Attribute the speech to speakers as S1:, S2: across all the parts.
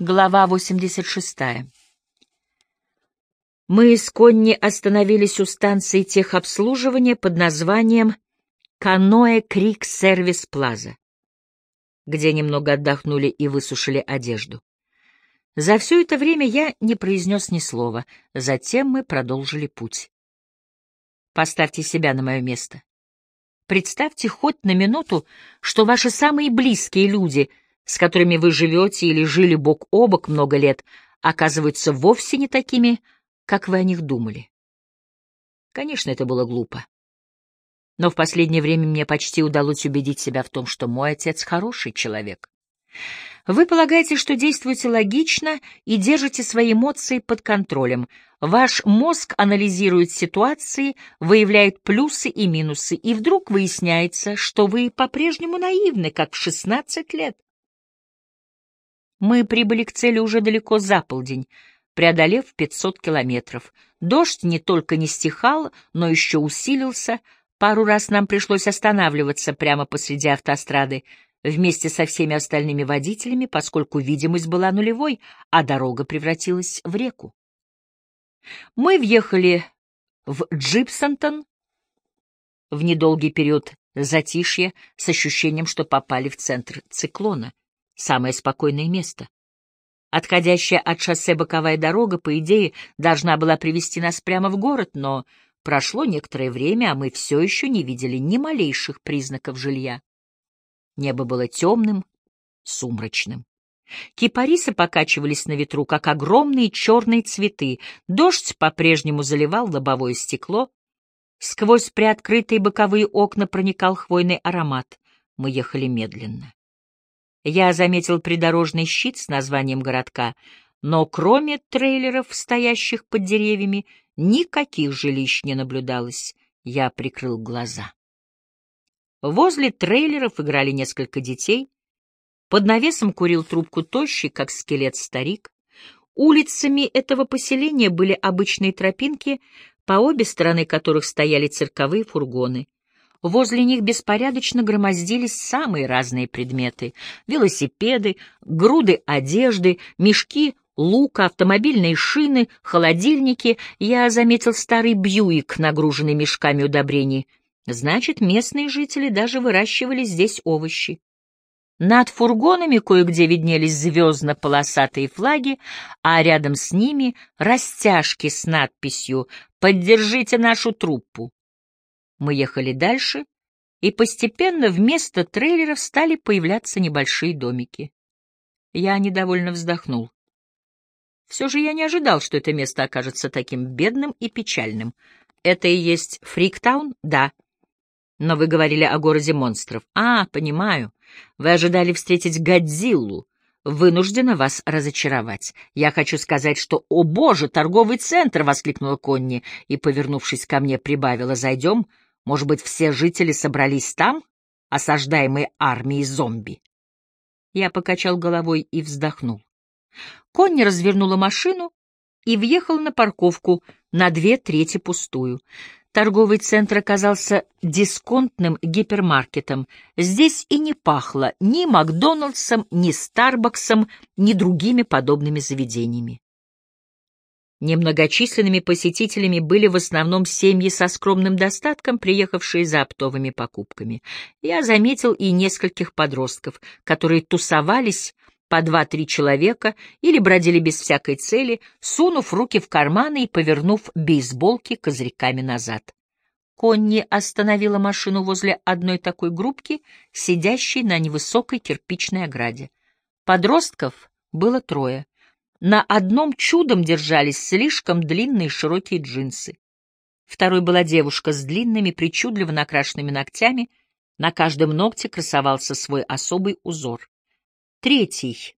S1: Глава 86. Мы с Конни остановились у станции техобслуживания под названием «Каноэ Крик Сервис Плаза», где немного отдохнули и высушили одежду. За все это время я не произнес ни слова, затем мы продолжили путь. Поставьте себя на мое место. Представьте хоть на минуту, что ваши самые близкие люди — с которыми вы живете или жили бок о бок много лет, оказываются вовсе не такими, как вы о них думали. Конечно, это было глупо. Но в последнее время мне почти удалось убедить себя в том, что мой отец хороший человек. Вы полагаете, что действуете логично и держите свои эмоции под контролем. Ваш мозг анализирует ситуации, выявляет плюсы и минусы, и вдруг выясняется, что вы по-прежнему наивны, как в 16 лет. Мы прибыли к цели уже далеко за полдень, преодолев 500 километров. Дождь не только не стихал, но еще усилился. Пару раз нам пришлось останавливаться прямо посреди автострады вместе со всеми остальными водителями, поскольку видимость была нулевой, а дорога превратилась в реку. Мы въехали в Джипсонтон в недолгий период затишья с ощущением, что попали в центр циклона самое спокойное место. Отходящая от шоссе боковая дорога, по идее, должна была привести нас прямо в город, но прошло некоторое время, а мы все еще не видели ни малейших признаков жилья. Небо было темным, сумрачным. Кипарисы покачивались на ветру, как огромные черные цветы. Дождь по-прежнему заливал лобовое стекло. Сквозь приоткрытые боковые окна проникал хвойный аромат. Мы ехали медленно. Я заметил придорожный щит с названием городка, но кроме трейлеров, стоящих под деревьями, никаких жилищ не наблюдалось. Я прикрыл глаза. Возле трейлеров играли несколько детей. Под навесом курил трубку тощий, как скелет старик. Улицами этого поселения были обычные тропинки, по обе стороны которых стояли цирковые фургоны. Возле них беспорядочно громоздились самые разные предметы — велосипеды, груды одежды, мешки лука, автомобильные шины, холодильники. Я заметил старый Бьюик, нагруженный мешками удобрений. Значит, местные жители даже выращивали здесь овощи. Над фургонами кое-где виднелись звездно-полосатые флаги, а рядом с ними растяжки с надписью «Поддержите нашу труппу». Мы ехали дальше, и постепенно вместо трейлеров стали появляться небольшие домики. Я недовольно вздохнул. Все же я не ожидал, что это место окажется таким бедным и печальным. Это и есть Фриктаун? Да. Но вы говорили о городе монстров. А, понимаю. Вы ожидали встретить Годзиллу. Вынуждена вас разочаровать. Я хочу сказать, что, о боже, торговый центр! — воскликнула Конни и, повернувшись ко мне, прибавила. Зайдем может быть, все жители собрались там, осаждаемые армией зомби? Я покачал головой и вздохнул. Конни развернула машину и въехал на парковку, на две трети пустую. Торговый центр оказался дисконтным гипермаркетом. Здесь и не пахло ни Макдоналдсом, ни Старбаксом, ни другими подобными заведениями. Немногочисленными посетителями были в основном семьи со скромным достатком, приехавшие за оптовыми покупками. Я заметил и нескольких подростков, которые тусовались по два-три человека или бродили без всякой цели, сунув руки в карманы и повернув бейсболки козырьками назад. Конни остановила машину возле одной такой группки, сидящей на невысокой кирпичной ограде. Подростков было трое. На одном чудом держались слишком длинные широкие джинсы. Второй была девушка с длинными, причудливо накрашенными ногтями, на каждом ногте красовался свой особый узор. Третий,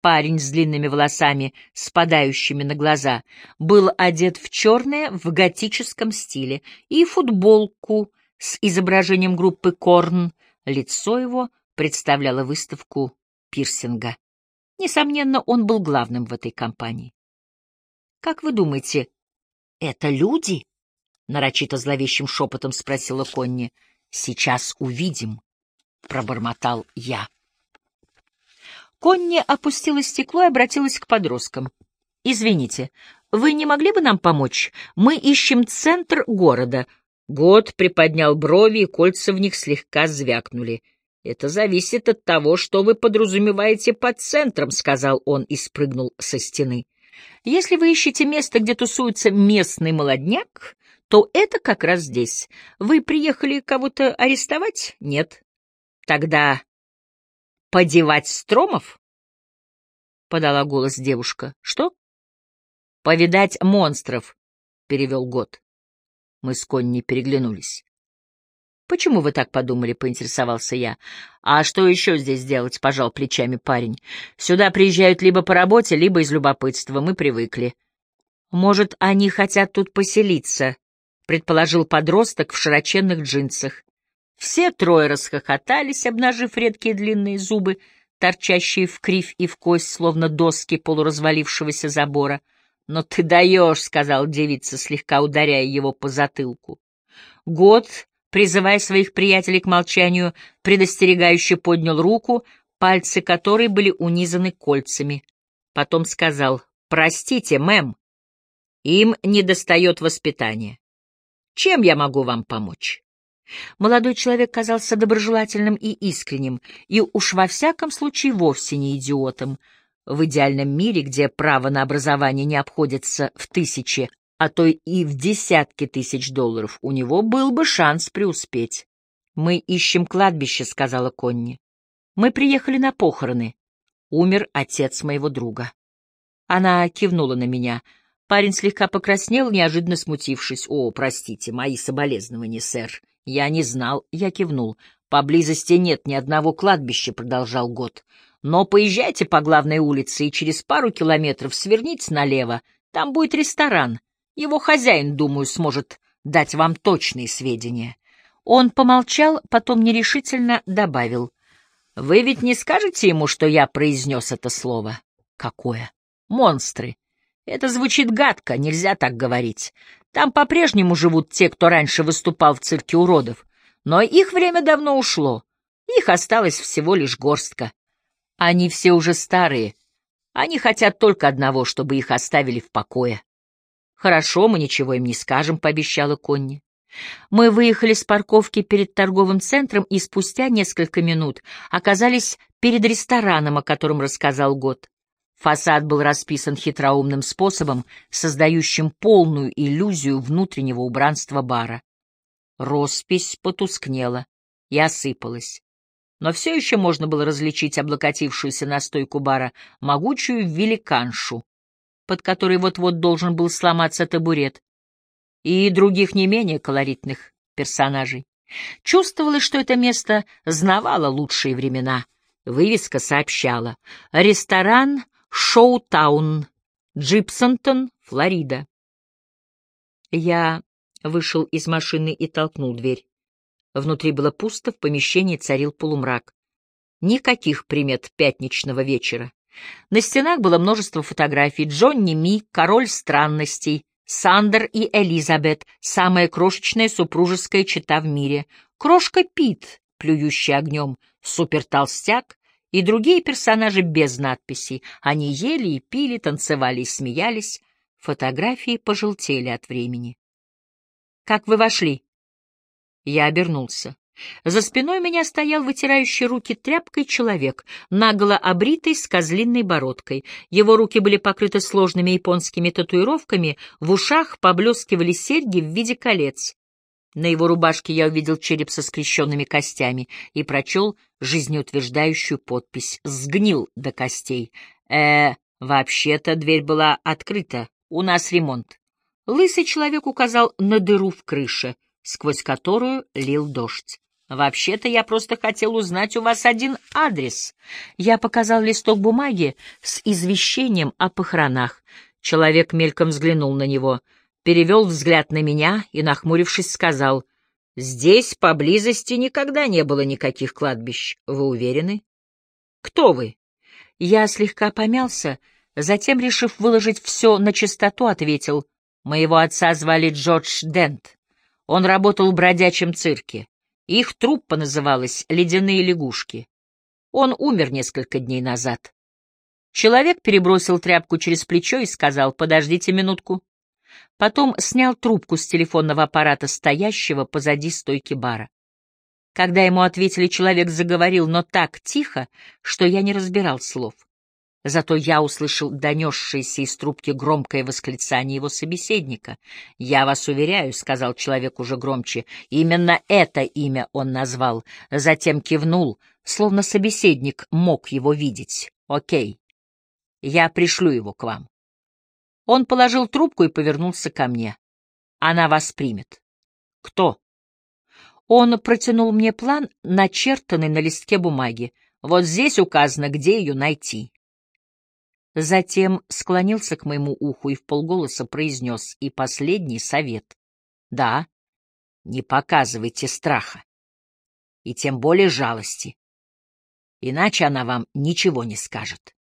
S1: парень с длинными волосами, спадающими на глаза, был одет в черное в готическом стиле и футболку с изображением группы Корн. Лицо его представляло выставку пирсинга. Несомненно, он был главным в этой компании. «Как вы думаете, это люди?» — нарочито зловещим шепотом спросила Конни. «Сейчас увидим», — пробормотал я. Конни опустила стекло и обратилась к подросткам. «Извините, вы не могли бы нам помочь? Мы ищем центр города». Год приподнял брови, и кольца в них слегка звякнули. «Это зависит от того, что вы подразумеваете под центром», — сказал он и спрыгнул со стены. «Если вы ищете место, где тусуется местный молодняк, то это как раз здесь. Вы приехали кого-то арестовать? Нет. Тогда подевать стромов? Подала голос девушка. Что? Повидать монстров, перевел год. Мы с Конни переглянулись. «Почему вы так подумали?» — поинтересовался я. «А что еще здесь делать?» — пожал плечами парень. «Сюда приезжают либо по работе, либо из любопытства. Мы привыкли». «Может, они хотят тут поселиться?» — предположил подросток в широченных джинсах. Все трое расхохотались, обнажив редкие длинные зубы, торчащие в кривь и в кость, словно доски полуразвалившегося забора. «Но ты даешь», — сказал девица, слегка ударяя его по затылку. Год, призывая своих приятелей к молчанию, предостерегающе поднял руку, пальцы которой были унизаны кольцами. Потом сказал, «Простите, мэм, им недостает воспитания. Чем я могу вам помочь?» Молодой человек казался доброжелательным и искренним, и уж во всяком случае вовсе не идиотом. В идеальном мире, где право на образование не обходится в тысячи, а то и в десятки тысяч долларов, у него был бы шанс преуспеть. «Мы ищем кладбище», — сказала Конни. «Мы приехали на похороны. Умер отец моего друга». Она кивнула на меня — Парень слегка покраснел, неожиданно смутившись. «О, простите, мои соболезнования, сэр. Я не знал». Я кивнул. «Поблизости нет ни одного кладбища», — продолжал Год. «Но поезжайте по главной улице и через пару километров сверните налево. Там будет ресторан. Его хозяин, думаю, сможет дать вам точные сведения». Он помолчал, потом нерешительно добавил. «Вы ведь не скажете ему, что я произнес это слово?» «Какое?» «Монстры. Это звучит гадко, нельзя так говорить. Там по-прежнему живут те, кто раньше выступал в цирке уродов, но их время давно ушло. Их осталось всего лишь горстка. Они все уже старые. Они хотят только одного, чтобы их оставили в покое. «Хорошо, мы ничего им не скажем», — пообещала Конни. Мы выехали с парковки перед торговым центром и спустя несколько минут оказались перед рестораном, о котором рассказал Год. Фасад был расписан хитроумным способом, создающим полную иллюзию внутреннего убранства бара. Роспись потускнела и осыпалась. Но все еще можно было различить облокотившуюся на стойку бара могучую великаншу, под которой вот-вот должен был сломаться табурет, и других не менее колоритных персонажей. Чувствовалось, что это место знавало лучшие времена. Вывеска сообщала «Ресторан Шоутаун, Джипсонтон, Флорида. Я вышел из машины и толкнул дверь. Внутри было пусто, в помещении царил полумрак. Никаких примет пятничного вечера. На стенах было множество фотографий. Джонни Ми, король странностей, Сандер и Элизабет, самая крошечная супружеская чета в мире, крошка Пит, плюющий огнем, супертолстяк, и другие персонажи без надписей. Они ели и пили, танцевали и смеялись. Фотографии пожелтели от времени. «Как вы вошли?» Я обернулся. За спиной меня стоял вытирающий руки тряпкой человек, наголо обритый с козлиной бородкой. Его руки были покрыты сложными японскими татуировками, в ушах поблескивали серьги в виде колец. На его рубашке я увидел череп со скрещенными костями и прочел жизнеутверждающую подпись «Сгнил до костей». э вообще-то дверь была открыта, у нас ремонт. Лысый человек указал на дыру в крыше, сквозь которую лил дождь. «Вообще-то я просто хотел узнать у вас один адрес». Я показал листок бумаги с извещением о похоронах. Человек мельком взглянул на него — перевел взгляд на меня и, нахмурившись, сказал, «Здесь поблизости никогда не было никаких кладбищ. Вы уверены?» «Кто вы?» Я слегка помялся, затем, решив выложить все на чистоту, ответил, «Моего отца звали Джордж Дент. Он работал в бродячем цирке. Их труппа называлась «Ледяные лягушки». Он умер несколько дней назад. Человек перебросил тряпку через плечо и сказал «Подождите минутку». Потом снял трубку с телефонного аппарата, стоящего позади стойки бара. Когда ему ответили, человек заговорил, но так тихо, что я не разбирал слов. Зато я услышал донесшееся из трубки громкое восклицание его собеседника. «Я вас уверяю», — сказал человек уже громче, — «именно это имя он назвал». Затем кивнул, словно собеседник мог его видеть. «Окей, я пришлю его к вам». Он положил трубку и повернулся ко мне. «Она вас примет». «Кто?» Он протянул мне план, начертанный на листке бумаги. «Вот здесь указано, где ее найти». Затем склонился к моему уху и вполголоса произнес и последний совет. Да, не показывайте страха, и тем более жалости, иначе она вам ничего не скажет.